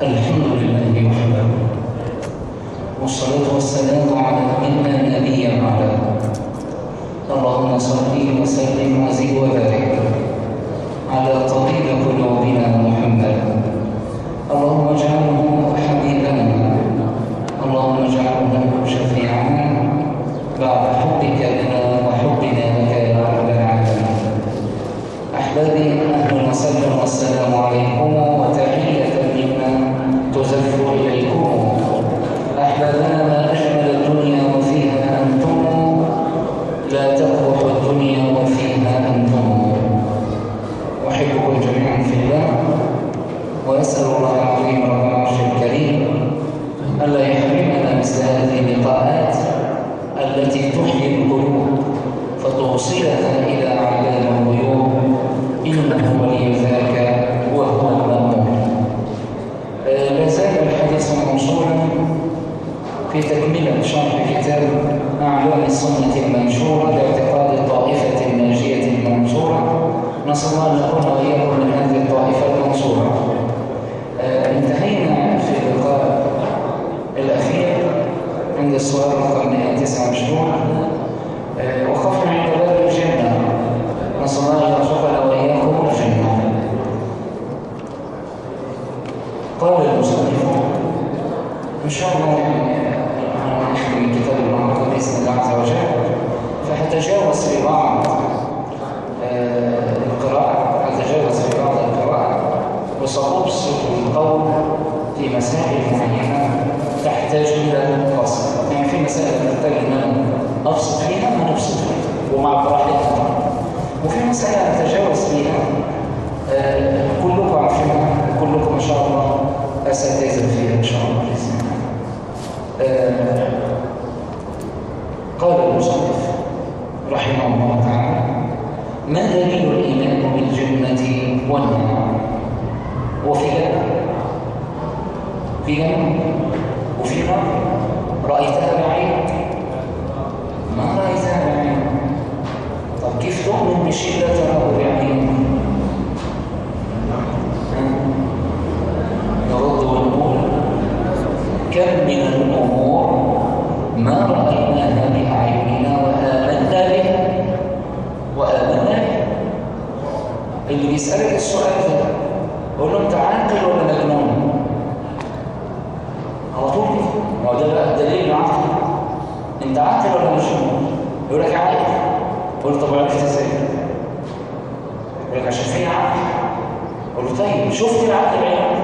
الحمد لله وحده. والصلاة والسلام على منا نبي على اللهم صل وسلم وزد وبارك على طبيب قلوبنا محمد. اللهم اجعله حبيبنا. اللهم اجعله شفيعنا. بعد حبك لنا وحبنا لك يا رب العالمين. أحبابي أهلا وسهلا والسلام عليكم السنة المنشورة لاعتقاد الطائفة الناجية المنصورة نسأل الله أن نكون وإياكم من هذه الطائفة المنصورة انتهينا في اللقاء الأخير عند السؤال رقم 129 وقفنا عند باب الجنة. نسأل الله يرزقنا وإياكم الجنة قال المصنف إن شاء الله نحن من كتاب المعقل بإذن الله عز وجل فهتجاوز في بعض القراءة هتجاوز في بعض القراءة وسأبسط القول في مسائل معينة تحتاج إلى فصل يعني في مسائل تحتاج أن أنا أبسط فيها أنا أبسط فيها. ومع طبعا وفي مسائل أتجاوز فيها. آه كلكم عارفينها. كلكم إن شاء الله أساتذة فيها إن شاء الله بإذن الله. آه قال المصنف رحمه الله تعالى ما دليل الإيمان بالجنة والنار؟ وفي في جنة وفي نار رأيتها بعينك ما رأيتها بعينك طب كيف تؤمن بشيء لا تراه بعينك نرد ونقول كم من الأمور ما رأيناها بأعيننا وآمنا به وآمنا به اللي بيسألك السؤال ده قول له انت عاقل ولا مجنون على طول كده هو ده بقى دليل العقل انت عاقل ولا مجنون يقول لك عاقل قول طب عرفت إزاي يقول لك عشان في عقل قول له طيب شفت العقل بعينك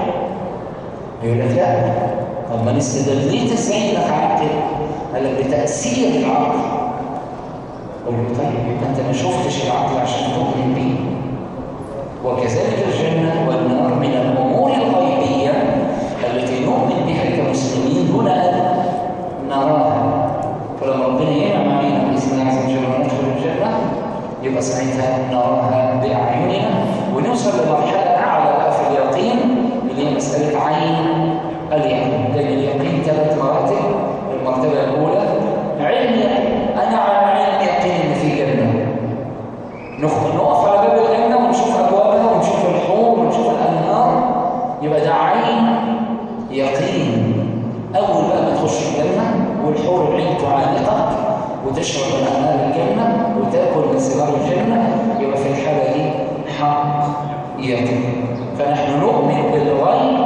يقول لك لا طب ما استدليت إزاي انك عاقل قال لك بتأثير العقل. قول له طيب أنت ما شفتش العقل عشان تؤمن بيه. وكذلك الجنة والنار من الأمور الغيبية التي نؤمن بها كمسلمين دون أن نراها. فلما ربنا ينعم علينا باذن الله عز وجل وندخل الجنة يبقى ساعتها نراها بأعيننا ونوصل لمرحله أعلى بقى في اليقين اللي هي مسألة عين اليقين. المرتبه الأولى علم أنا على علم يقين إن في جنه نقف على باب الجنه ونشوف أبوابها ونشوف الحور ونشوف الأنهار. يبقى ده عين يقين. أول بقى ما تخش الجنة والحور العين تعانقك وتشرب من أنهار الجنة وتأكل من ثمار الجنة يبقى في الحالة دي حق يقين. فنحن نؤمن بالغيب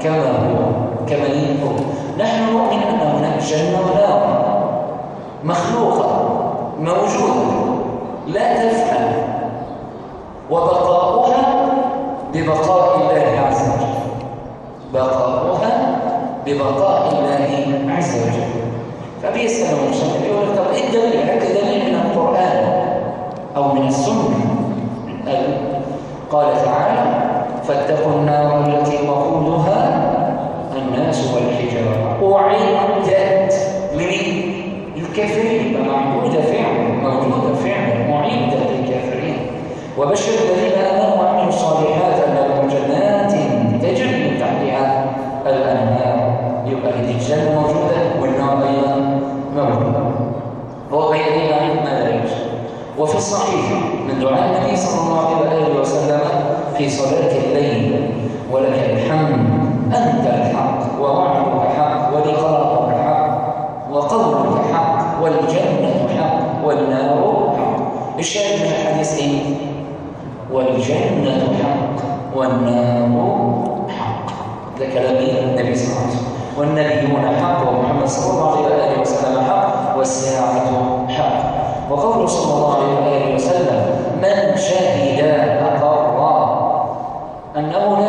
كما هو كما هو نحن نؤمن أن هناك جنة ونار مخلوقة موجودة لا تفعل وبقاؤها ببقاء الله عز وجل. بقاؤها ببقاء الله عز وجل. فبيسأل المصنف يقول طب إيه الدليل؟ هات دليل من القرآن أو من السنة؟ قال تعالى فاتقوا النار التي وقودها الناس والحجارة. أعدت لمين؟ للكافرين موجودة فعلا موجودة فعلا معدة للكافرين وبشر الذين آمنوا وعملوا الصالحات أن لهم جنات تجري من تحتها الأنهار. يبقى الجنة موجودة والنار أيضا موجودة. بين ما لا يوجد وفي الصحيح من دعاء النبي صلى الله عليه وسلم في صلاة الليل ولك الحمد أنت الحق ووعدك حق ولقاءك حق وقولك حق والجنة حق والنار حق. الشاهد من الحديث إيه؟ والجنة حق والنار حق. ده كلام إيه؟ النبي صلى الله عليه وسلم. والنبيون حق ومحمد صلى الله عليه وسلم حق والساعة حق. وقوله صلى الله عليه وسلم من شهد أقر أنه لا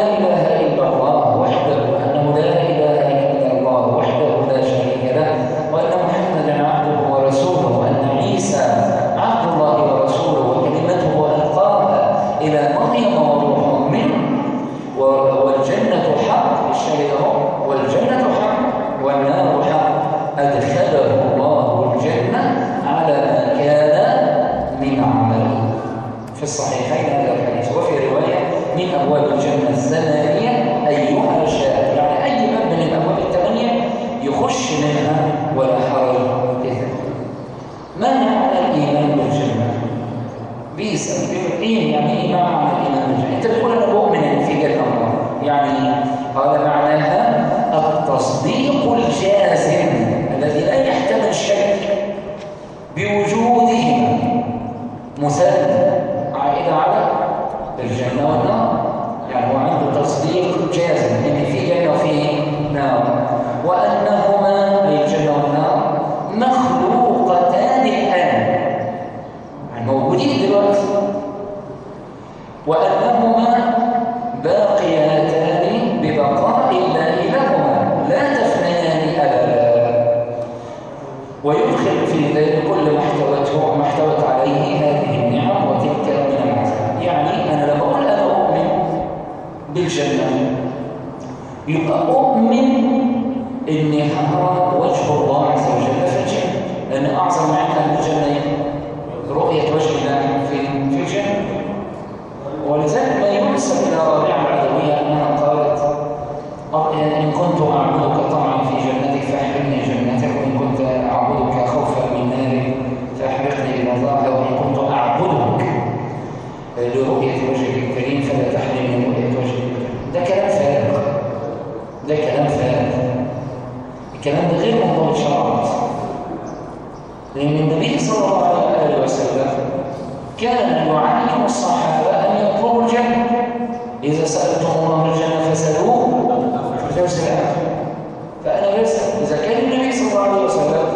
Jazz يبقى أؤمن إني هرى وجه الله عز وجل في الجنة لأن أعظم معنى الجنة رؤية وجه الله في في الجنة ولذلك ما ينسب إلى رابعة العدوية أنها قالت إن كنت أعبدك طمعا في جنتك فأحرمني جنتك وإن كنت أعبدك خوفا من نارك فأحرقني إلى الله وإن كنت أعبدك لرؤية وجهك الكريم فلا تحرمني رؤية وجهك ده كلام فارغ ده كلام فارغ الكلام ده غير موضوع شرعا لأن النبي صلى الله عليه وسلم كان يعلم الصحابة أن يطلبوا الجنة إذا سألتم الله الجنة فسألوه فدرس الآخر فأنا بسأل إذا كان النبي صلى الله عليه وسلم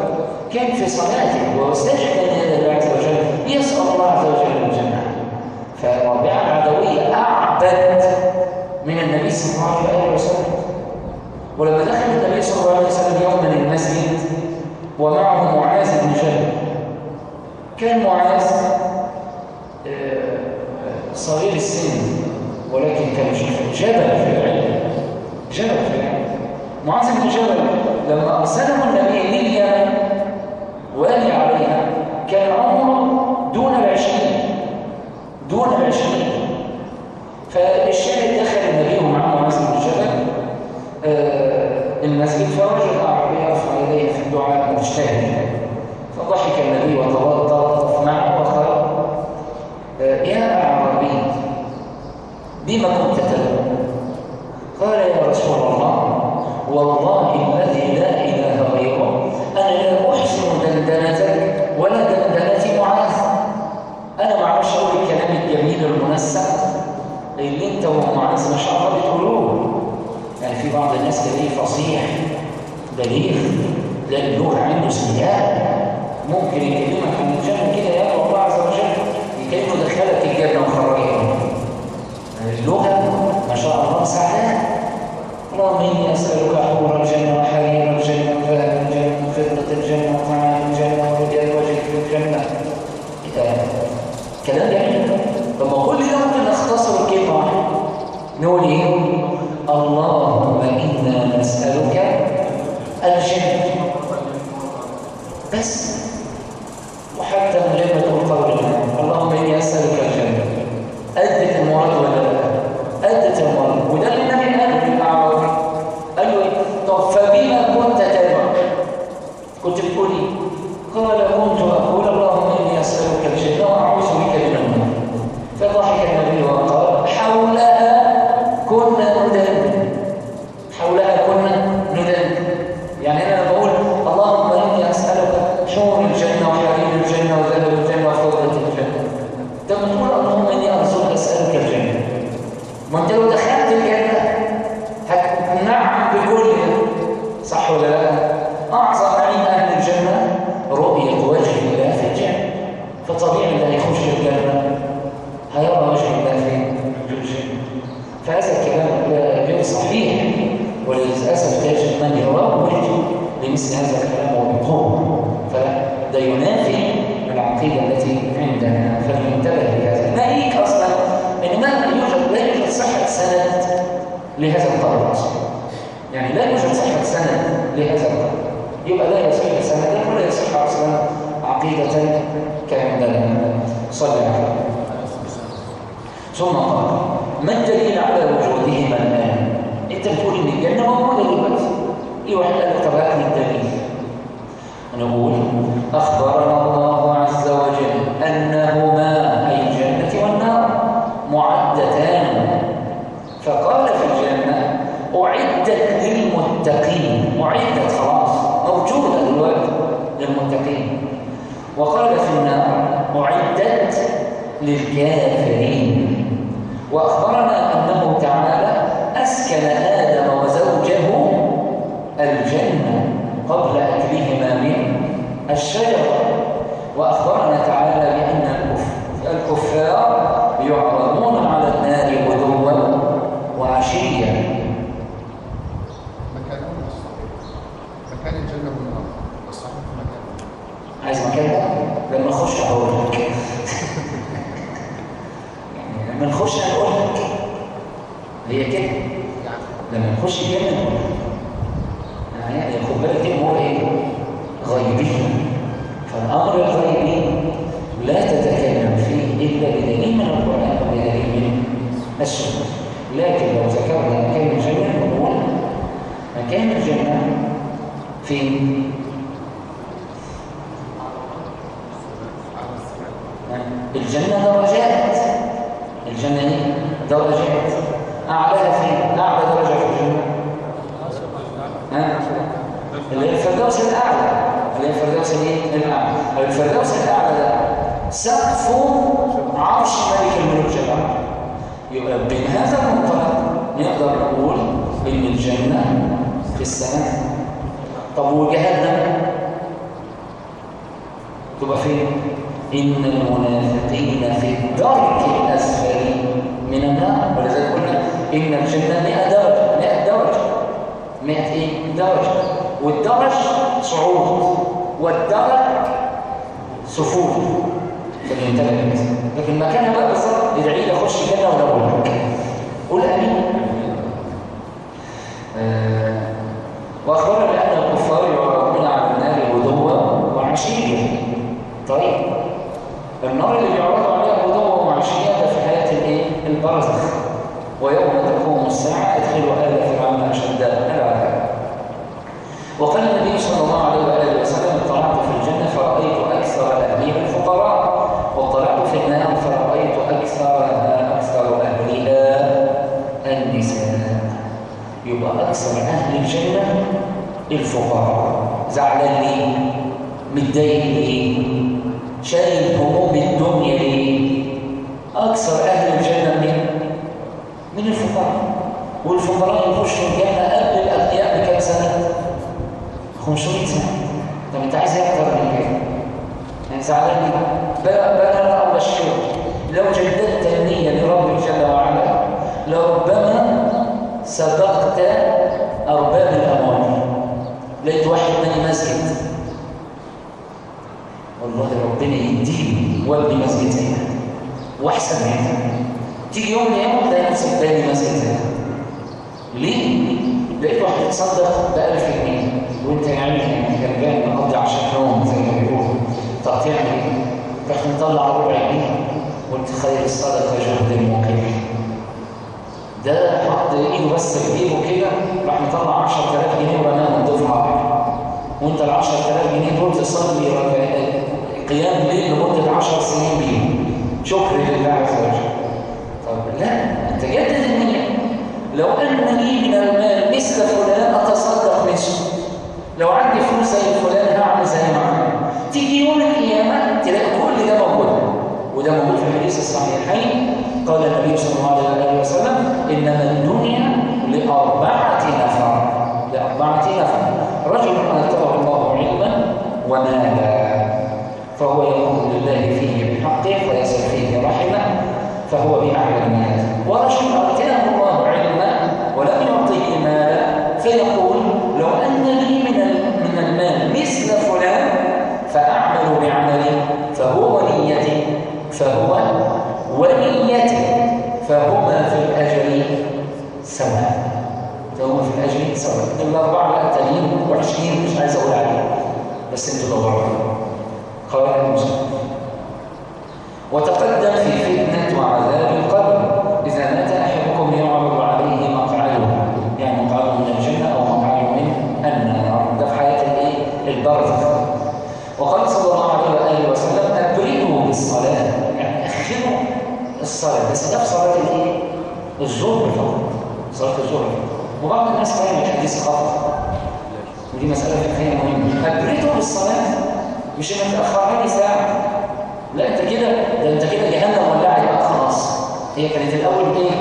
كان في صلاته واستجد بين الله عز وجل يسأل الله عز وجل الجنة فرابعة العدوية أعبد من النبي صلى الله عليه وسلم ولما دخل النبي صلى الله عليه وسلم يوما المسجد ومعه معاذ بن جبل كان معاذ صغير السن ولكن كان جبل في العلم جبل في العلم. معاذ بن جبل لما أرسله النبي لليمن والي عليها كان عمره دون العشرين دون العشرين. فالشاهد دخل النبي ومعه معاذ بن جبل المسجد فوجد أعرابي يرفع يديه في الدعاء مجتهدا فضحك النبي وتلطف معه وقال يا أعرابي بما كنت تدعو؟ قال يا رسول الله والله الذي لا إله غيره أنا لا أحسن دندنتك ولا دندنة معاذ. أنا ما أعرفش أقول الكلام الجميل المنسق. اللي أنت ومعاذ ما شاء الله بتقولوه يعني في بعض الناس تلاقيه فصيح بليغ تلاقي اللغة عنده سيئة ممكن يكلمك عن الجنة كده يا الله كيف دخلت الجنة وخرجها اللغة ما شاء الله سعداء اللهم إني أسألك حور الجنة وحرير الجنة وفهم الجنة وفضة الجنة وطعام الجنة ورجال وجهك في الجنة. كلام. جميل. لما كل ده ممكن نختصر كلمة واحدة نقول إيه؟ اللهم إنا نسألك الجنة. بس. وقال في النار أعدت للكافرين. وأخبرنا أنه تعالى أسكن آدم وزوجه الجنة قبل أكلهما من الشجرة وأخبرنا تعالى بأن الكفار يعرضون على النار غدوا وعشيا مكان مكان الجنة والنار الصحيح مكان عايز مكان لما نخش هقول لك يعني لما نخش هنقول لك هي كده. لما نخش لك يعني خد بالك هو إيه؟ غيبي فالأمر الغيبي لا تتكلم فيه إلا بدليل من القرآن وبدليل من السنة. لكن لو ذكرنا مكان الجنة نقول مكان الجنة فين الجنه درجات الجنه إيه درجات اعلاها فين اعلى درجه في الجنه ها اللي هي الفردوس الاعلى اللي هي الفردوس الايه الاعلى الفردوس الاعلى ده سقفه عرش ملك الملوك جل وعلا يبقى من هذا المنطلق نقدر نقول ان الجنه في السماء طب وجهنم تبقى فين إن المنافقين في الدرك الأسفل من النار. ولذلك قلنا إن الجنة 100 درجة 100 درجة 100 إيه؟ درجة. والدرج صعود والدرج سفول فلينتبه لهذا لكن مكانها بقى بالظبط ادعي لي أخش الجنة ولا أقول لك. قول أمين. آه وأخبرنا بان الكفار يعرضون على النار غدوا وعشيا طيب. النار اللي بيعرضوا عليها غدوا وعشيا ده في حياة الإيه؟ البرزخ. ويوم تقوم الساعة ادخلوا آل فرعون أشد العذاب وقال النبي صلى الله عليه وآله وسلم اطلعت في الجنة فرأيت أكثر اهلها الفقراء واطلعت في النار فرأيت اكثرها أكثر اهلها النساء. يبقى أكثر أهل الجنة الفقراء. زعلان ليه؟ متضايق ليه؟ شايل هموم الدنيا ليه أكثر أهل الجنة من من الفقراء. والفقراء يخشوا الجنه قبل الأغنياء بكام سنة؟ 500 سنة. طب أنت عايز أكتر من كده؟ يعني زعلان؟ بقى بقى أنا ابشرك لو جددت النية لرب جل وعلا لربما سبقت أرباب الأموال. لقيت واحد بني مسجد والله ربنا يديني وابني مسجد ده وأحسن منها تيجي يوم من الأيام تلاقي نفسك باني مسجد ده. ليه؟ لقيت واحد يتصدق ب 1000 جنيه وأنت يعني كان جاي مقضي 10 يوم زي ما بيقولوا. طب تعمل إيه؟ رحت مطلع ربع جنيه وأنت خير الصدقه جهد المقيم ده حط إيده بس في إيده كده راح مطلع 10000 جنيه ورماهم دفعة. وأنت ال 10000 جنيه دول تصلي قيام ليل لمدة 10 سنين بيهم. شكر لله عز وجل. طب لا أنت جدد النيه لو أن لي من المال مثل فلان أتصدق مثله لو عندي فلوس زي فلان هعمل زي ما عمل. تيجي يوم القيامة تلاقي كل ده موجود. وده موجود في الحديث الصحيحين. قال النبي صلى الله عليه وسلم إنما الدنيا لأربعة نفر. لأربعة نفر. رجل آتاه الله علما ومالا. فهو يقول لله فيه بحقه فيصل فيه رحمه فهو بأعلى الناس ورجل آتاه الله علما ولم يعطيه مالا فيقول لو أن لي من من المال مثل فلان فأعمل بعمله فهو ونيتي فهو ونيتي فهما في الأجر سواء. فهما في الأجر سواء. الأربعة التانيين وعشرين مش عايز أقول عليهم. بس أنتوا دوروا. قال المسلم وتقدم في فتنة وعذاب القبر. إذا مات أحدكم يعرض عليه مقعده؟ يعني مقعده من الجنة أو مقعده من النار. ده في حياة الإيه؟ البرزخ وقال صلى الله عليه وآله وسلم أبردوا بالصلاة. يعني أخروا الصلاة. بس ده في صلاة الإيه؟ الظهر فقط. صلاة الظهر. وبعض الناس فاهم الحديث خطأ. ودي مسألة فقهية مهمة. أبردوا بالصلاة؟ مش إنك تأخرها لي ساعة. لا أنت كده ده أنت كده جهنم ولعت بقى خلاص. هي كانت الأول إيه؟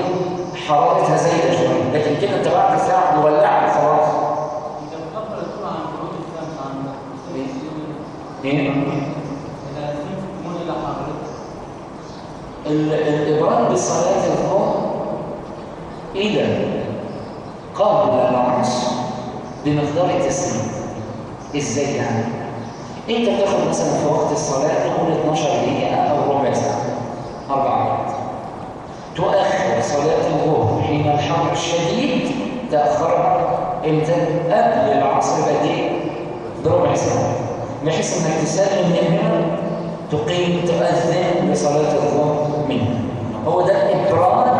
حرارتها زايده شوية لكن كده أنت بعد ساعة مولعت خلاص إيه؟ إذا تنفقون إلى حضرتك ال- الابراد بصلاه الظهر اذا قبل العصر بمقدار تسليم إزاي يعني؟ إنت بتاخد مثلا في وقت الصلاة نقول 12 دقيقة أو ربع ساعة أربع دقائق تؤخر صلاة الظهر حين الحر الشديد تاخرها إمتى؟ قبل العصر بقد إيه بربع ساعة. بحيث إنك تسلم من هنا تقيم تؤذن لصلاه الظهر منها هو ده إبراد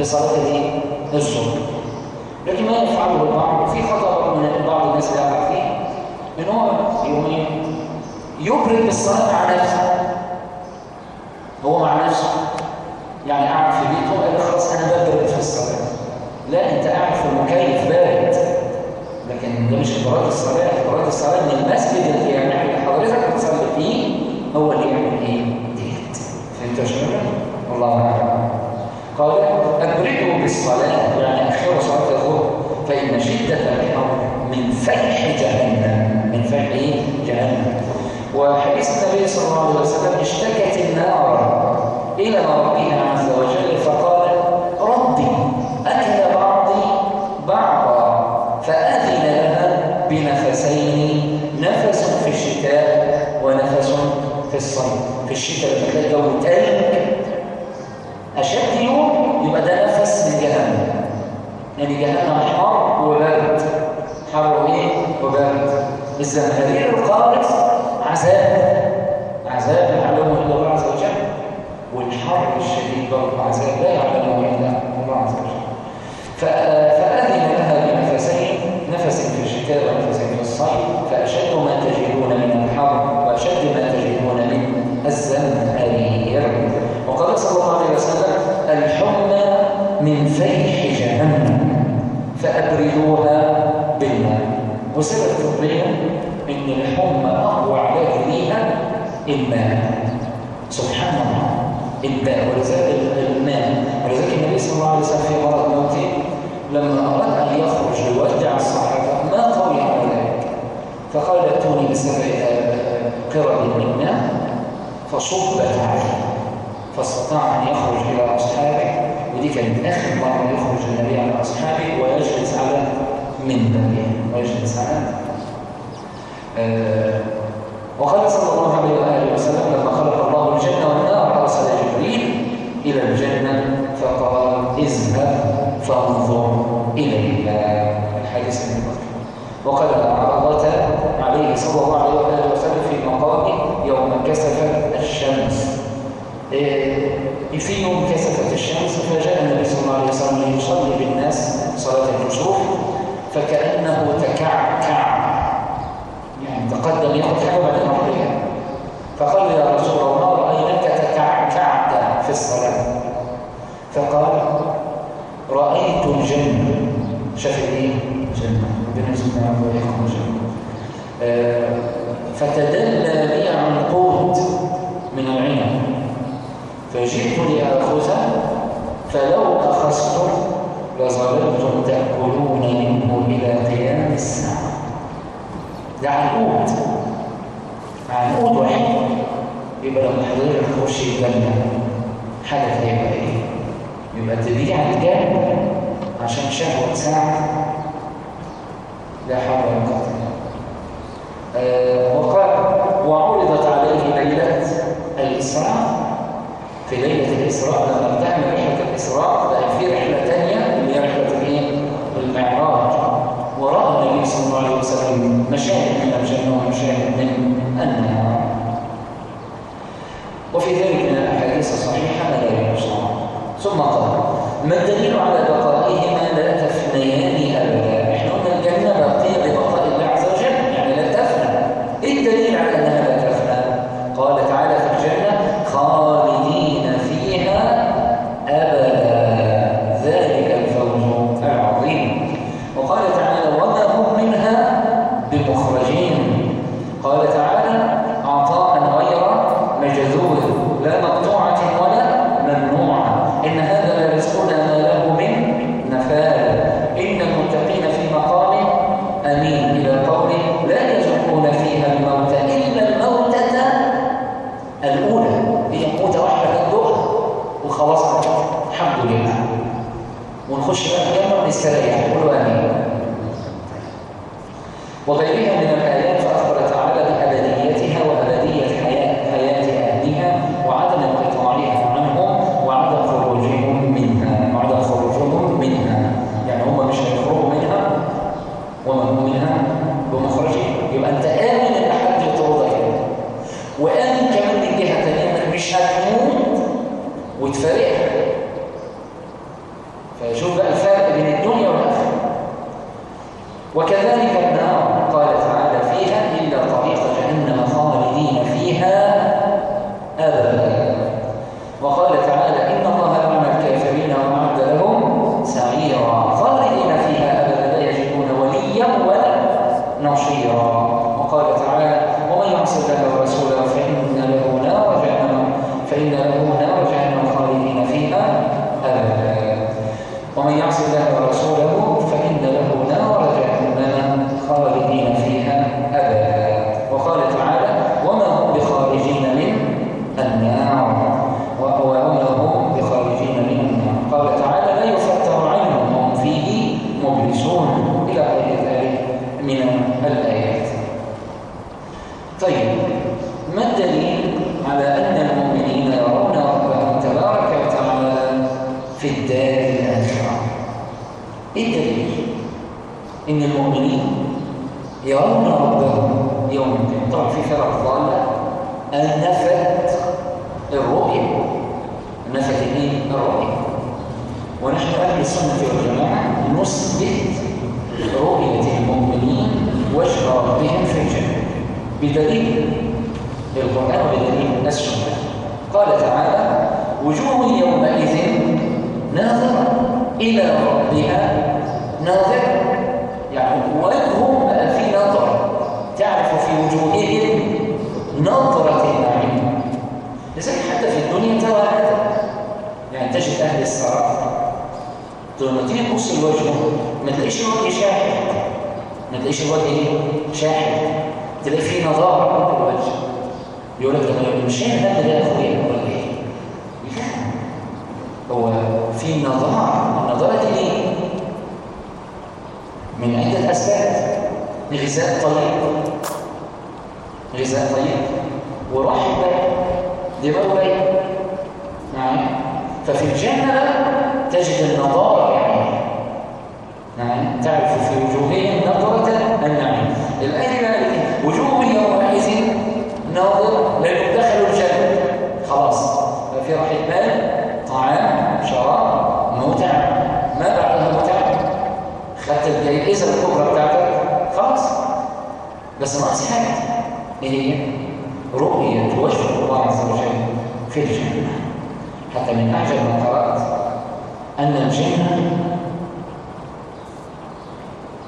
بصلاه الإيه؟ الظهر. لكن ما يفعله البعض. في خطأ من بعض الناس اللي فيه إن هو يوم إيه؟ يبرد بالصلاه مع نفسه. هو مع نفسه. يعني قاعد في بيته قال لي خلاص أنا ببرد في الصلاة. لا أنت قاعد في مكيف بارد. لكن ده مش ابراد الصلاة. ابراد الصلاة إن المسجد اللي حضرتك بتصلي فيه هو اللي يعمل إيه؟ ديت. فهمت يا شباب؟ والله أعلم. قال أبردوا بالصلاة يعني أخروا صلاة الظهر. فإن شدة الحر من فيح جهنم. من فيح إيه؟ جهنم. وحديث النبي صلى الله عليه وسلم اشتكت النار إلى ربها عز وجل فقال ربي أكل بعضي بعضا فأذن لها بنفسين نفس في الشتاء ونفس في الصيف. في الشتاء لما تلاقي الجو تلج. أشد يوم يبقى ده نفس من جهنم يعني جهنم حر وبرد حر وإيه وبرد الزمهرير القارس عذاب عذاب يعلمه إلا الله عز وجل والحر الشديد برضه عذاب لا يعلمه إلا الله عز وجل. فأذن لها بنفسين نفس في الشتاء ونفس في الصيف فأشد ما تجدون من الحر وأشد ما تجدون من الزمهرير وقال صلى الله عليه وسلم الحمى من فيح جهنم فأبردوها بالماء. وسبب طبيا إن الحمى أقوى علاج ليها الماء سبحان الله. الماء ولذلك الماء ولذلك النبي صلى الله عليه وسلم في مرض موته لما أراد أن يخرج ليودع الصحابة ما قوي على ذلك؟ فقال ائتوني بسبع قرب من ماء فصبت عليه. فاستطاع أن يخرج إلى أصحابه. ودي كانت آخر مرة يخرج النبي على أصحابه ويجلس على منبره. ويجلس على آه وقال صلى الله عليه وآله وسلم لما خلق الله الجنة والنار أرسل جبريل إلى الجنة فقال اذهب فانظر اليها الحديث من بكر وقال عرضت عليه صلى الله عليه وآله وسلم في مقام يوم كسفت الشمس. في يوم كسفت الشمس فجاء النبي صلى الله عليه وسلم يصلي بالناس صلاة الكسوف فكأنه تكعكع تقدم ياخذ حاجة وبعدين فقال يا رسول الله رأيناك تتعكعك في الصلاة. فقال رأيت الجنه شاف إيه؟ جنه ربنا يسمعنا الجنه آه، فتدلى لي عنقود من العنب. فجئت لأخذها فلو اخذته لظللتم تأكلون منه إلى قيام الساعة. ده عنقود واحد. يبقى لما حضرتك تخش الجنه حدث هيبقى إيه؟ يبقى تبيع الجنه عشان شهوة ساعه لا حول ولا قوة آه، وقال وعرضت عليه ليلة الإسراء. في ليلة الإسراء لما تعمل من رحلة الإسراء بقى في رحلة الرجل مشاهد من الجنة ومشاهد من النار وفي ذلك من الأحاديث الصحيحة ما لا يرجع ثم قال ما الدليل على بقاء بيبقى قليل نعم. ففي الجنة تجد النضارة يعني. نعم. تعرف في وجوههم نضرة النعيم. الآية بقى وجوه يومئذ ناظر لأنهم دخلوا الجنة. خلاص. ما في راحة طعام شراب متع ما بعدها متع خدت الجائزة الكبرى بتاعتك. خلاص. بس ناقص حاجة إيه رؤية وجه الله عز وجل في الجنة. حتى من أعجب ما قرأت أن الجنة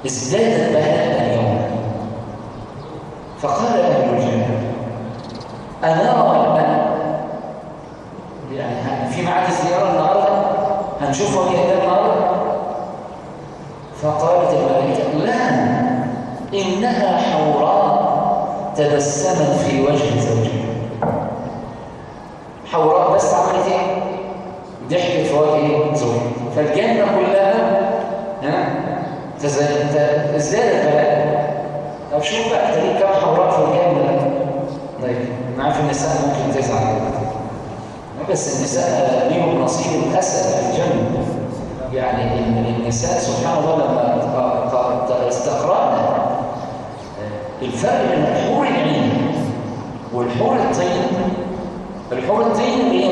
ازدادت بهاء اليوم. فقال أهل الجنة أنا رأى يعني في معاد الزيارة النهاردة؟ هنشوفها هي النهاردة؟ فقالت الملائكة لا إنها حوراء تبسمت في وجه زوجها حوراء بس عملت إيه؟ ضحكت في وجه؟ زوجها فالجنة كلها ها ازدادت بلاء طب شوف بقى تلاقي كم حوراء في الجنة طيب أنا عارف النساء ممكن تزعل بس النساء ليهم نصيب الأسد في الجنة يعني النساء سبحان الله لما استقرأنا الفرق بين الحور والحور الطين الحور الطين هي؟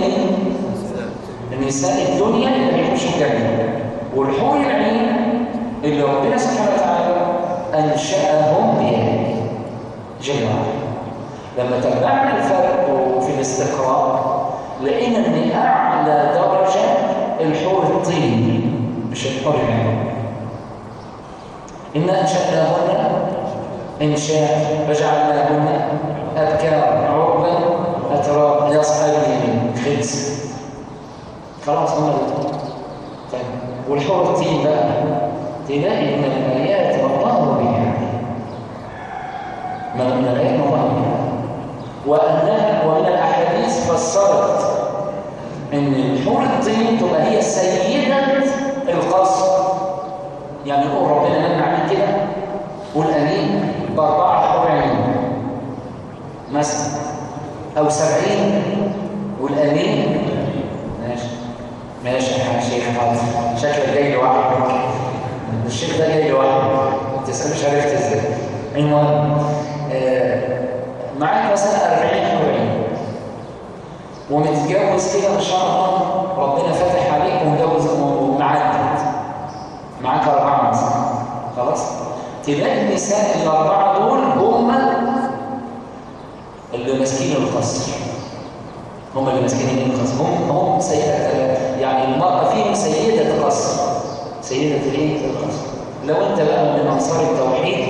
النساء الدنيا اللي بيخشوا الجنة والحور العين اللي ربنا سبحانه وتعالى أنشأهم بيده جل لما تابعنا الفرق في الاستقراء لقينا إن أعلى درجة الحور الطين مش الحور العين. إنا أنشأناهن إنشاء وجعلناهن أبكار عربا أتراب لأصحاب اليمين خلص خلاص هم طيب والحور الطين بقى. تلاقي من الآيات الله بها. من الآيات الله بها. وأنها ومن الأحاديث فسرت إن الحور الطين تبقى هي سيدة القصر يعني يقول ربنا من عليك كده. والأمين بأربعة حور عين مثلا أو سبعين والأمين ماشي. ماشي يا شيخ حاضر شكلك جاي لوحدك. الشيخ ده جاي لوحده. ما تسألوش عرفت إزاي المهم آه معاك مثلا 40 حور عين ومتجوز كده ما شاء الله ربنا فاتح عليك ومتجوز ومعدد معاك أربعة مثلا. خلاص؟ تلاقي النساء الأربعة دول هم اللي ماسكين القصر هم اللي ماسكين القصر هم هم سيدة يعني المرأة فيهم سيدة القصر سيدة الايه؟ القصر لو انت بقى من أنصار التوحيد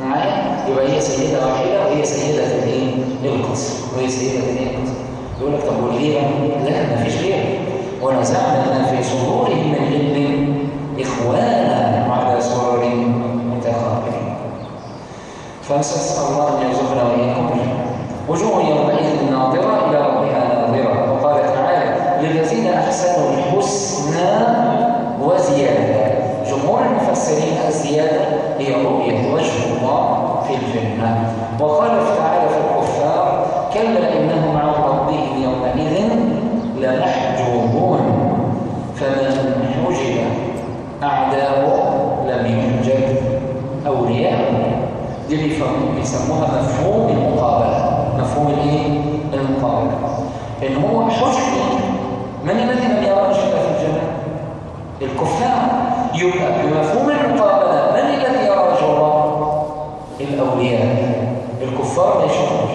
معايا؟ يبقى هي سيدة واحدة وهي سيدة الايه؟ القصر وهي سيدة الايه؟ القصر يقول لك طب والغيرة لا مفيش غيرة ونزعنا ما في صدورهم من علم إخوانا على سرر متقابلين فنسأل الله أن يرزقنا وإياكم وجوه يومئذ ناظرة إلى ربها ناظرة. وقال تعالى للذين أحسنوا الحسنى وزيادة. جمهور المفسرين الزيادة هي رؤية وجه الله في الجنة. وقال تعالى في الكفار كلا إنهم عن ربهم يومئذ لمحجوبون. فمن حجب أعداؤه لم يحجب. أولياءه دي بيسموها مفهوم مفهوم الايه؟ المقابلة إن هو حجب من الذي لم يرى شيئا في الجنة؟ الكفار. يبقى بمفهوم المقابلة من الذي يرى وجه الله؟ الأولياء. الكفار لا يشوفون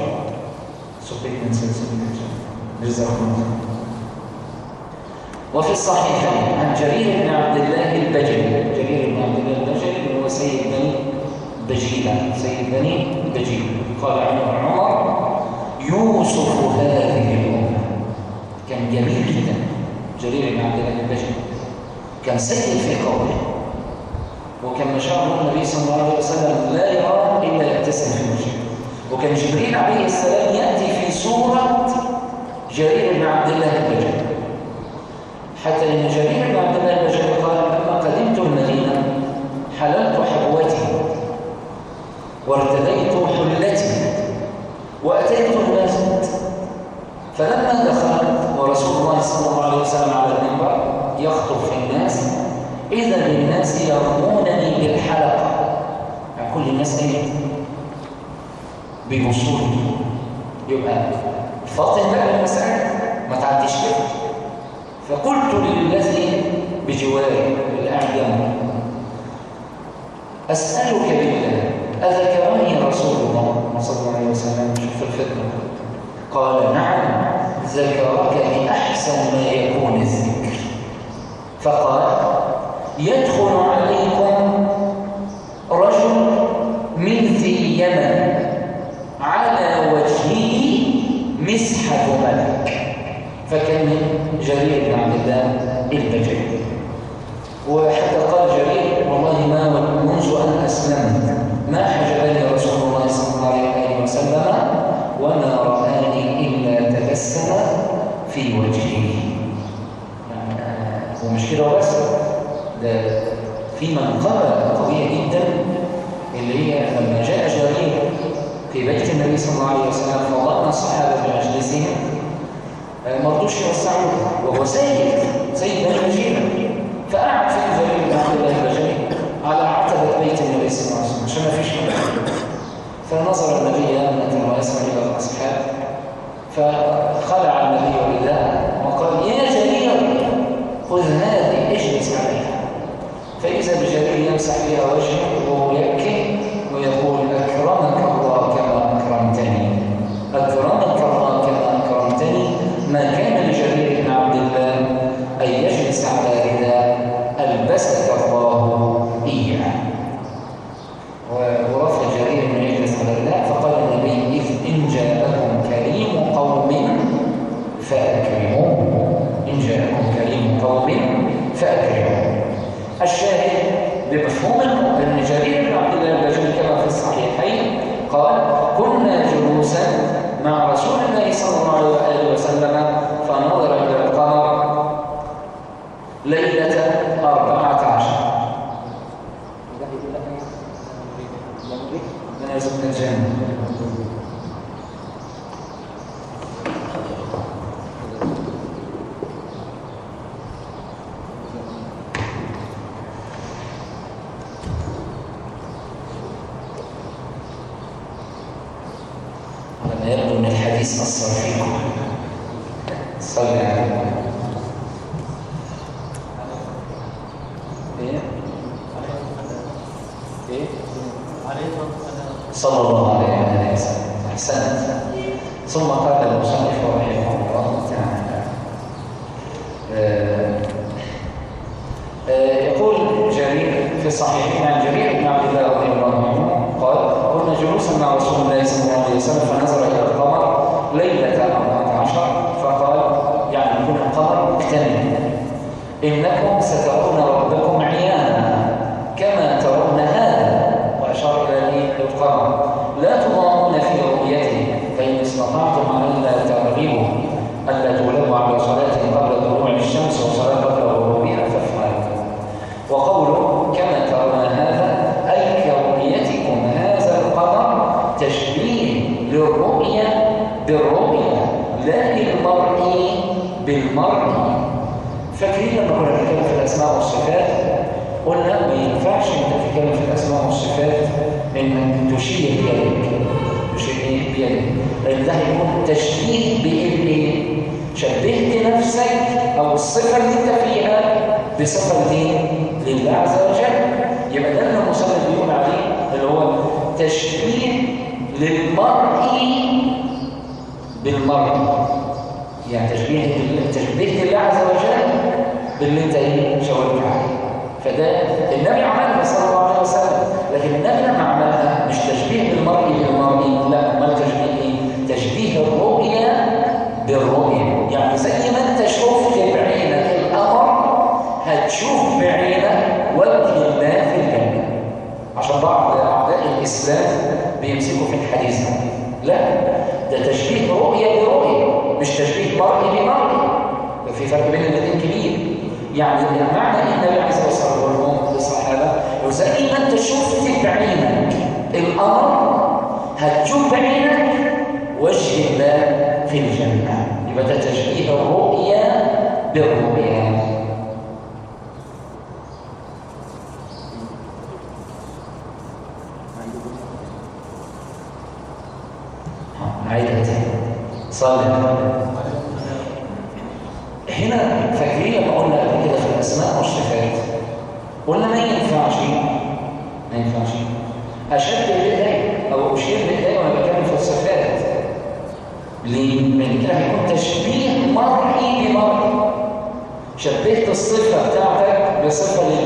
سبحانه من سلسلة جزاكم الله وفي الصحيحين عن جرير بن عبد الله البجلي. جرير بن عبد الله البجلي هو سيد بني بجيلة سيد بني بجيلة قال عنه عمر يوسف هذه الأمة كان جميل جدا. جرير بن عبد الله البجلي كان سيد في قوله وكان الله النبي صلى الله عليه وسلم لا يراه إلا يبتسم في وجهه. وكان جبريل عليه السلام يأتي في صورة جرير بن عبد الله البجلي حتى إن جرير بن عبد الله البجلي قال لما قدمت المدينة حللت حبوتي. وارتديت حلتي. وأتيت فلما دخلت ورسول الله صلى الله عليه وسلم على المنبر يخطب في الناس إذا بالناس يرمونني بالحلقة. يعني كل الناس إيه؟ بوصول يبقى فاطن بقى المسألة ما تعديش كده؟ فقلت للذي بجواري الأعلم أسألك بالله أذكرني رسول الله صلى الله عليه وسلم؟ شوف الفتنة قال نعم. ذكرك بأحسن ما يكون الذكر. فقال يدخل عليكم رجل من ذي يمن على وجهه مسحة ملك فكان جرير بن عبد الله البجلي. وحتى قال جرير والله ما منذ أن أسلمت. ما حجبني رسول الله صلى الله عليه وسلم وما رآني إلا تبسم في وجهه. يعني آه، ومش كده بس ده في منقبة قوية جدا اللي هي لما جاء جرير في بيت النبي صلى الله عليه وسلم فوضعنا الصحابة بمجلسهم آه، ما رضوش يوسعوه وهو سيد سيد بني المدينة فقعد في جرير بن عبد الله البجلي على عتبة بيت النبي صلى الله عليه وسلم عشان ما فيش مكان فنظر النبي أمنة ويسمع إلى الأصحاب فخلع النبي رداءه وقال يا جرير خذ هذه اجلس عليها. فإذا بجرير يمسح بها وجهه وهو يبكي ويقول أكرمك الله كما أكرمتني أكرمك الله كما أكرمتني ما كان لجرير بن عبد الله أن يجلس على رداء ألبسك الله إياه ورفع جرير من يجلس على الرداء فقال النبي إذ إن جاءكم كريم قوم فأكرموه إن جاءكم كريم قوم فأكرموه الشاهد بمفهوم أن جرير بن عبد الله البجلي كما في الصحيحين قال كنا جلوسا مع رسول الله صلى الله عليه وسلم فنظر إلى القمر ليلة أربعة عشر ربنا يرزقنا الجنة لما يبدو ان الحديث اثر فيكم صلي عليه إيه إيه عليه الصلاة والسلام صلى الله عليه وسلم احسنت ثم قال المصنف رحمه الله تعالى آه، آه، يقول جرير في الصحيحين عن جرير بن عبد الله رضي الله عنه قال كنا جلوسا مع رسول الله صلى الله عليه وسلم فنظر إلى القمر ليله 14 فقال يعني يكون القمر مكتمل إنكم سترون ربكم عيانا كما ترون هذا واشار إلى إيه؟ القمر لا تضامون في رؤيته فان استطعتم ان الا ترغبوا الا تغلبوا على صلاه قبل طلوع الشمس وصلاه قبل غروبها فافعلوا وقوله كما ترون هذا أي كرؤيتكم هذا القمر تشبيه للرؤية بالرؤية لا للمرء بالمرء فاكرين لما كنا بنتكلم في الأسماء والصفات قلنا ما ينفعش انت تتكلم في الأسماء والصفات انك تشير بيدك تشير إيه بيدك لأن ده هيكون تشبيه بإيه؟ شبهت نفسك أو الصفة اللي انت فيها بصفة دي لله عز وجل يبقى ده اللي المصنف بيقول عليه اللي هو تشبيه للمرء بالمرء يعني تشبيه لله- تشبيه لله عز وجل باللي انت إيه شاورت عليه فده النبي عملها صلى الله عليه وسلم. لكن النبي لما عملها مش تشبيه بالمرء بالمرء لا ما تشبيه إيه تشبيه الرؤيا بالرؤيا. يعني زي ما أنت شفت بعينك الأمر هتشوف بعينك وجه الله في الجنة. عشان بعض اعداء الإسلام بيمسكوا في الحديث ده. لا ده تشبيه رؤيه برؤيه مش تشبيه مرء بمرء. في فرق بين يعني معنى النبي عليه الصلاة والسلام والامم للصحابه زي ما أنت شفت بعينك؟ الأمر هتشوف بعينك وجه الله في الجنة. يبقى ده تشبيه الرؤيا بالرؤيا. عيدها تاني صلي هنا فاكرين لما قلنا قبل كده في الاسماء والصفات قلنا ما ينفعش ما ينفعش اشد بايدي أو اشير بايدي وأنا بتكلم في الصفات ليه؟ لأن كده هيكون تشبيه مرئي بمرئي شبهت الصفه بتاعتك بصفه لله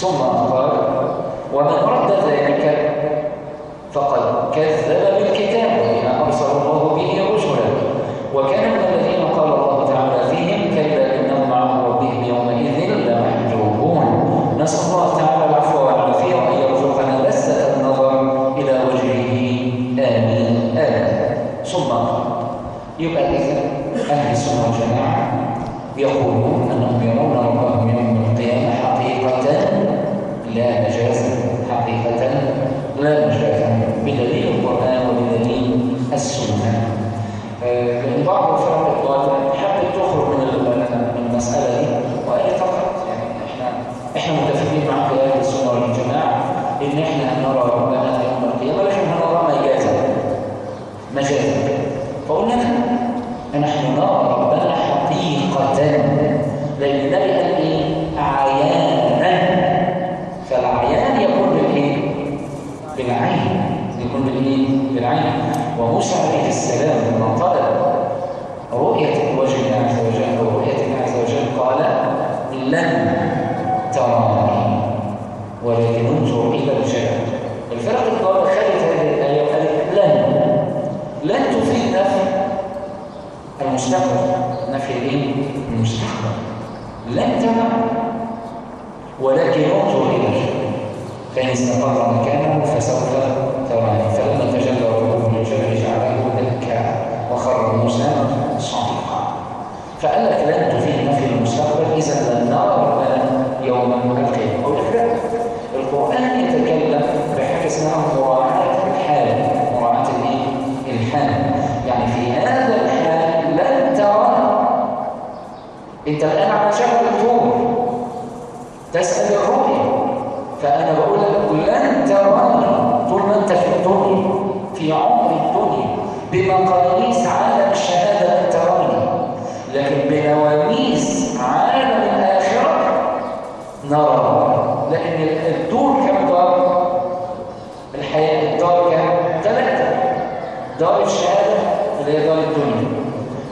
ثم قال ان إحنا نرى ربنا كواليس عالم الآخرة نرى لأن الدور كم دار؟ الحياة الدار كم؟ ثلاثة دار الشهادة اللي هي دار الدنيا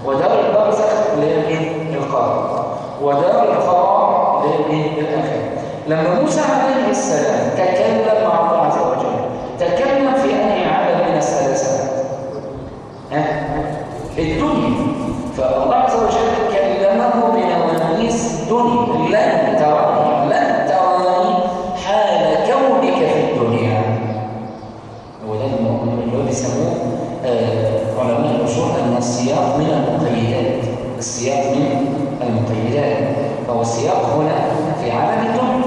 ودار البرزخ اللي هي الإيه؟ القرار ودار القرار اللي هي الإيه؟ الآخرة لما موسى عليه السلام تكلم مع الله عز وجل تكلم في انهي عالم من الثلاثة ها؟ الدنيا فالله الدنيا. لن تراني لن تراني حال كونك في الدنيا. هو ده اللي هو بيسموه آه، علماء الأصول أن السياق من المقيدات. السياق من المقيدات. فهو السياق هنا في عالم الدنيا.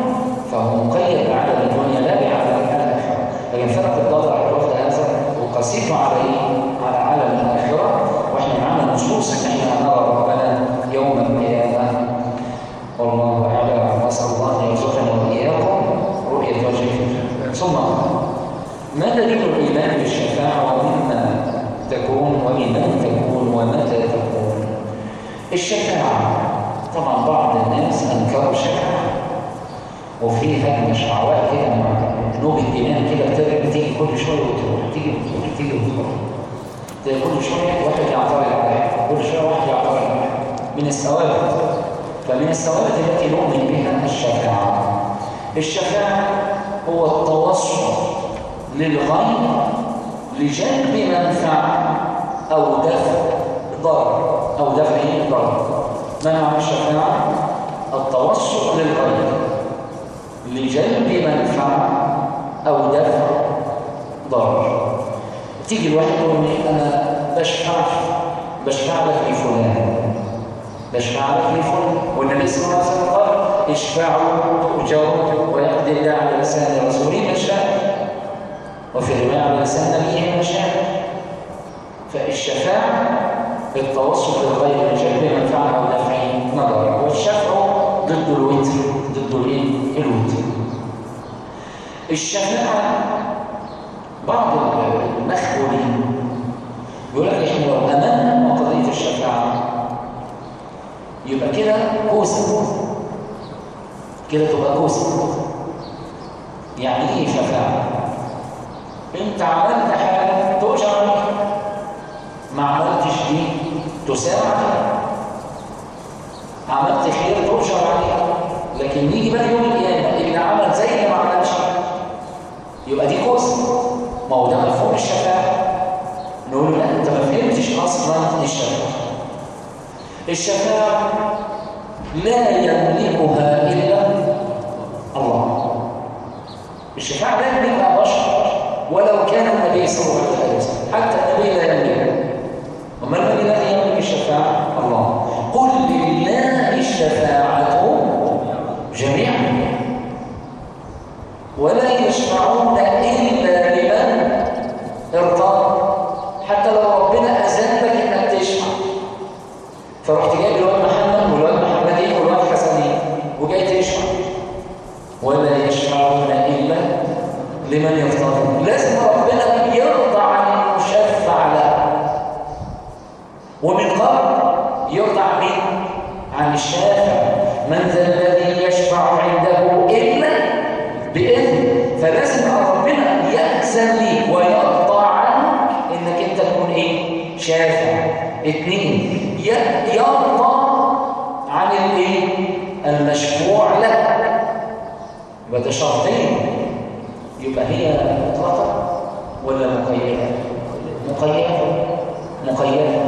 فهو مقيد بعالم الدنيا لا بعالم الآخرة. لكن فرق الضاد على الوقت هذا وقسيته عليه على عالم الآخرة. وإحنا معانا نصوص إحنا نرى الشفاعة طبعا بعض الناس أنكروا الشفاعة وفي هجمة شعواء كده نوبة إيمان كده بتبقى بتيجي كل شوية وتروح تيجي وتروح تيجي وتروح. تلاقي كل شوية واحد يعترض عليها كل شوية واحد يعترض عليها من الثوابت فمن الثوابت التي نؤمن بها الشفاعة الشفاعة هو التوسط للغير لجلب منفعة أو دفع. ضرر أو دفع ضرر ما معنى الشفاعة؟ التوسط للغير لجلب منفعة أو دفع ضرر تيجي الواحد يقول لي أنا بشفع بشفع لك لفلان بشفع لك لفلان. والنبي صلى الله عليه وسلم قال اشفعوا تؤجروا ويقضي الله على لسان رسوله ما شاء. وفي رواية على لسان نبيه ما شاء. فالشفاعة التوسط للغير لجلب منفعة أو دفع نظر. والشفع ضد الوتر ضد الوتر. الشفاعة بعض المخبولين يقول لك إحنا لو امنا قضيه الشفاعه يبقى كده كوسه كده تبقى كوسه يعني إيه شفاعه انت عملت حاجة تؤجر عليها ما عملتش تساعد عملت خير تؤجر عليها لكن نيجي بقى يوم القيامة اللي عمل زي ما عملش يبقى دي كوسه ما هو ده مفهوم الشفاعة. نقول لا انت ما فهمتش أصلا الشفاعة. الشفاعة لا يملكها إلا الله. الشفاعة لا يملكها بشر ولو كان النبي صلى الله عليه وسلم حتى النبي لا يملكها. وما الذي لا يملك الشفاعة؟ الله. قل لله الشفاعه جميعا ولا يشفعون الا لمن ارتضى حتى لو ربنا أذن لك إنك تشفع فرحت جايب الواد محمد والواد محمدين والواد حسنين وجاي تشفع ولا يشفعون إلا لمن يرتضى لازم ربنا يرضى عن المشفع له ومن قبل يرضى عن مين؟ عن الشافع من ذا الذي يشفع عنده إلا بإذن فلازم ربنا يأذن لي ويرضى عنك انك انت تكون إيه شافع اثنين يرضى عن الايه المشفوع له يبقى ده شرطين يبقى هي مطلقه ولا مقيده مقيده مقيده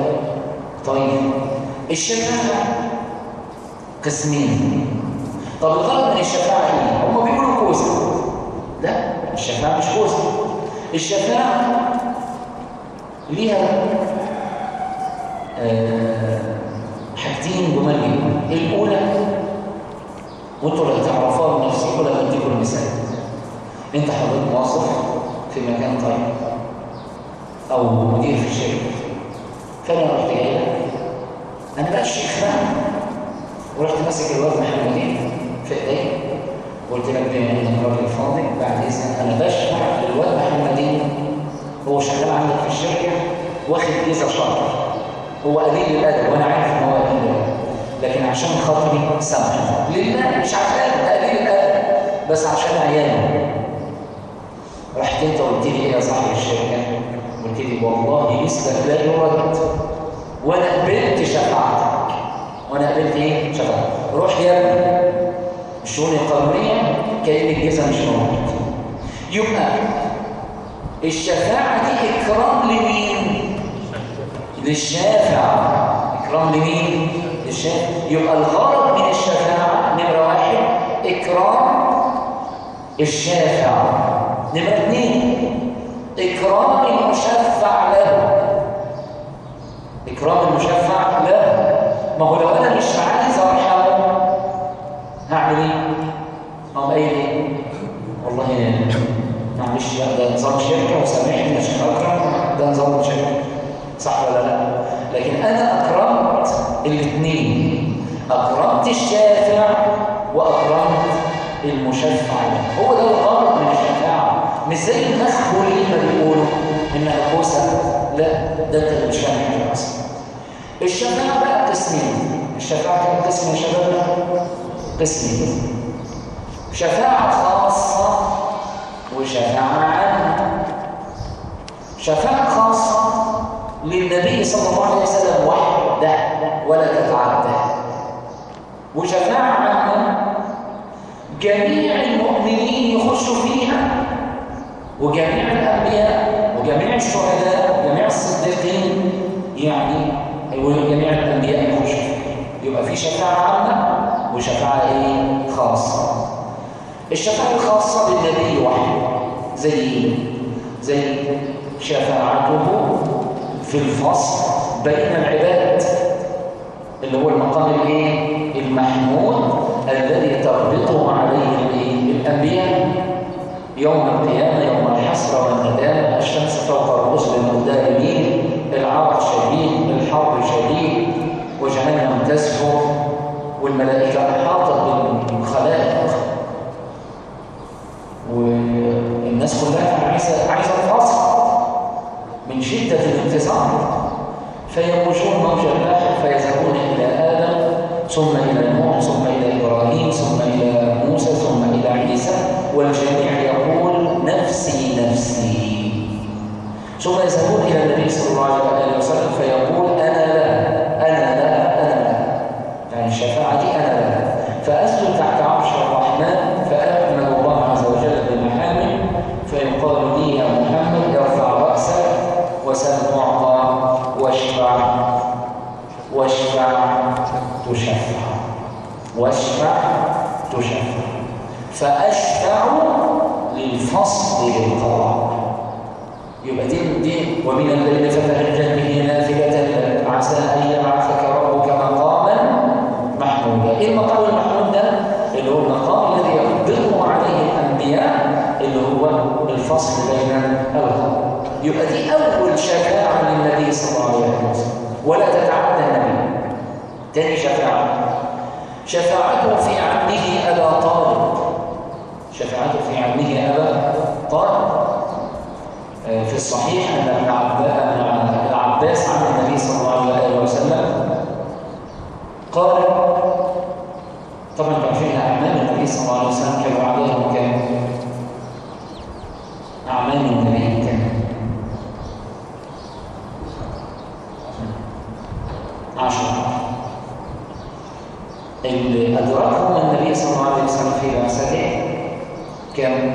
طيب الشفاعه قسمين طب الغرض من الشفاعه إيه هم بيقولوا كوسه لا الشفاعه مش كوسه الشفاعه ليها آه حاجتين جمال جدا الاولى وانتوا اللي هتعرفوها بنفسكم ولا بديكم المثال انت حضرتك موظف في مكان طيب أو مدير في شركه فانا رحت جاي لك أنا بقى الشيخ بقى ورحت ماسك الواد محمدين في ايديا قلت لك بما انك راجل فاضي بعد اذنك أنا بشفع للواد محمدين هو شغال عندك في الشركة واخد جيزه شهر هو قليل الأدب وأنا عارف إن هو قليل الأدب. لكن عشان خاطري سامح لله مش عشان قليل الأدب بس عشان عياله. رحت أنت قلت لي إيه يا صاحب الشركة؟ قلت لي والله مثلك لا يرد وأنا قبلت شفاعتك. وأنا قبلت إيه؟ شفاعتك. روح يا ابني. الشؤون القانونيه كأن الجزء مش موجود. يبقى الشفاعة دي إكرام لمين؟ للشافع إكرام لمين؟ للشافع يبقى الغرض من الشفاعة نمرة واحد إكرام الشافع نمرة اثنين إكرام المشفع له إكرام المشفع له ما هو لو أنا مش عايز أرحمه هعمل إيه؟ أقوم قايل إيه؟ والله معلش ده نظام شركه وسامحني يا شيخ اكرم ده نظام شركه صح ولا لا لكن أنا أكرمت الاثنين اكرمت الشافع واكرمت المشفع هو ده الغرض من الشفاعة مش زي المخبولين ما بيقولوا انها كوسه لا ده انت اللي مش فاهم حاجة أصلا الشفاعة بقى قسمين الشفاعة كم قسم يا شباب؟ قسمين شفاعة خاصة وشفاعة. عامة شفاعة خاصة للنبي صلى الله عليه وسلم وحده ولا تتعدى وشفاعة عامة جميع المؤمنين يخشوا فيها وجميع الأنبياء وجميع الشهداء وجميع الصديقين يعني وجميع الأنبياء يخشوا فيها. يبقى في شفاعة عامة وشفاعة إيه؟ خاصة. الشفاعة الخاصة بالنبي وحده. زي؟ زي شفاعته في الفصل بين العباد اللي هو المقام الايه؟ المحمود الذي تربطه عليه الأنبياء. يوم القيامة يوم الحسره والندامه الشمس فوق الرسل المدائمين العرق شديد الحر شديد وجهنم تزفر والملائكة احاطت بالخلائق. والناس كلها عايزه عايزه الفصل من شدة الانتصار. فيموجون موج البحر فيذهبون إلى آدم ثم إلى نوح ثم إلى إبراهيم ثم إلى موسى ثم إلى عيسى والجميع يقول نفسي نفسي. ثم يذهبون إلى النبي صلى الله عليه وسلم فيقول أنا لا أنا لا أنا لا. يعني شفاعتي أنا لا. فاسجد تحت عرش الرحمن فاحمد الله عز وجل بمحامد فيقال لي يا محمد ارفع راسك وسل تعطى واشفع واشفع تشفع واشفع تشفع. فأشفع للفصل للقضاء يبقى دي دي ومن الليل فتهجد به نافلة لك عسى أن يبعثك ربك مقاما محمودا. إيه المقام المحمود ده؟ اللي هو المقام الذي يقدره عليه الأنبياء اللي هو الفصل يبقى دي أول شفاعه للنبي صلى الله عليه وسلم ولا تتعدى النبي. تاني شفاعة. شفاعته في عمه أبا طالب. شفاعته في عمه أبا طالب. في الصحيح أن ابن العباس عن النبي صلى الله عليه وسلم قال طبعا عارفين أعمال النبي صلى الله عليه وسلم كانوا عليهم كام أعمال النبي. اللي أدركهم النبي صلى الله عليه وسلم في بعثته كم؟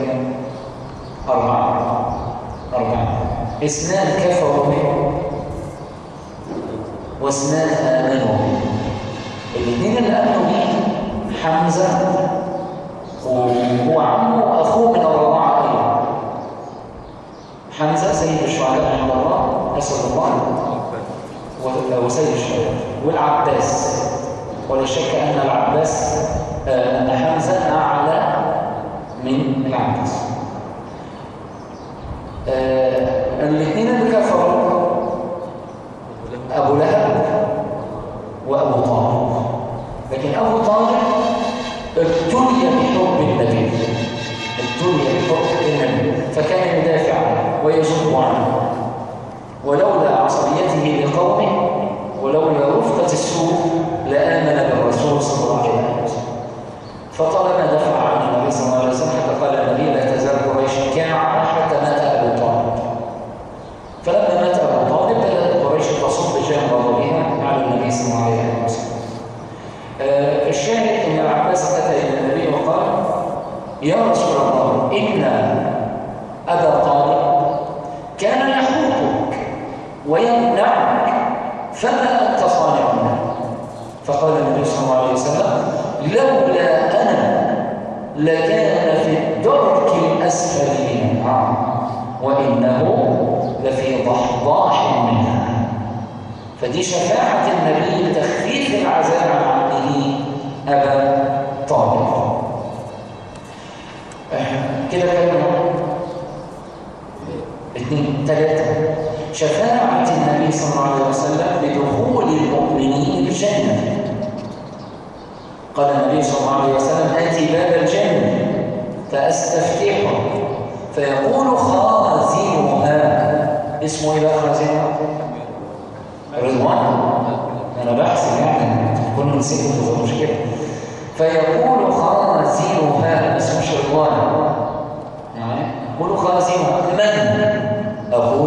أربعة. أربعة. اثنان كفروا به. واثنان آمنوا به. الاثنين اللي آمنوا به حمزة وهو عمه أخوه من الرضاعة أيضا حمزة سيد الشهداء عند الله أسأل الله وسيد الشهداء والعباس. ولا شك أن العباس أن حمزة أعلى من العباس. الاثنين اللي كفروا أبو لهب وأبو طالب لكن أبو طالب ابتلي بحب النبي ابتلي بحب النبي فكان يدافع عنه ويصد عنه. ولولا عصبيته لقومه ولولا رفقة السوء لآمن بالرسول صلى الله عليه وسلم. فطالما دفع عن النبي صلى الله عليه وسلم حتى قال النبي لا تزال قريش كاعة حتى مات أبو طالب. فلما مات أبو طالب بدأت قريش تصب جانب غضبها على النبي صلى الله عليه وسلم. آه الشاهد أن العباس أتى إلى النبي وقال يا رسول الله إن أبا طالب كان يحوطك ويمنعك فما أنت صانع منه فقال النبي صلى الله عليه وسلم لولا أنا لكان في الدرك الأسفل من النار وإنه لفي ضحضاح منها. فدي شفاعة النبي لتخفيف العذاب عن عبده أبا طالب. كده كده اثنين ثلاثة. شفاعة النبي صلى الله عليه وسلم بدخول المؤمنين الجنة. قال النبي صلى الله عليه وسلم آتي باب الجنة فأستفتحه. فيقول خازنها. اسمه إيه بقى خازنها؟ رضوان. أنا بحسب يعني كل نسيت في مشكلة فيقول خازنها. اسم شيطان يعني يقول خازنها. من؟ أقول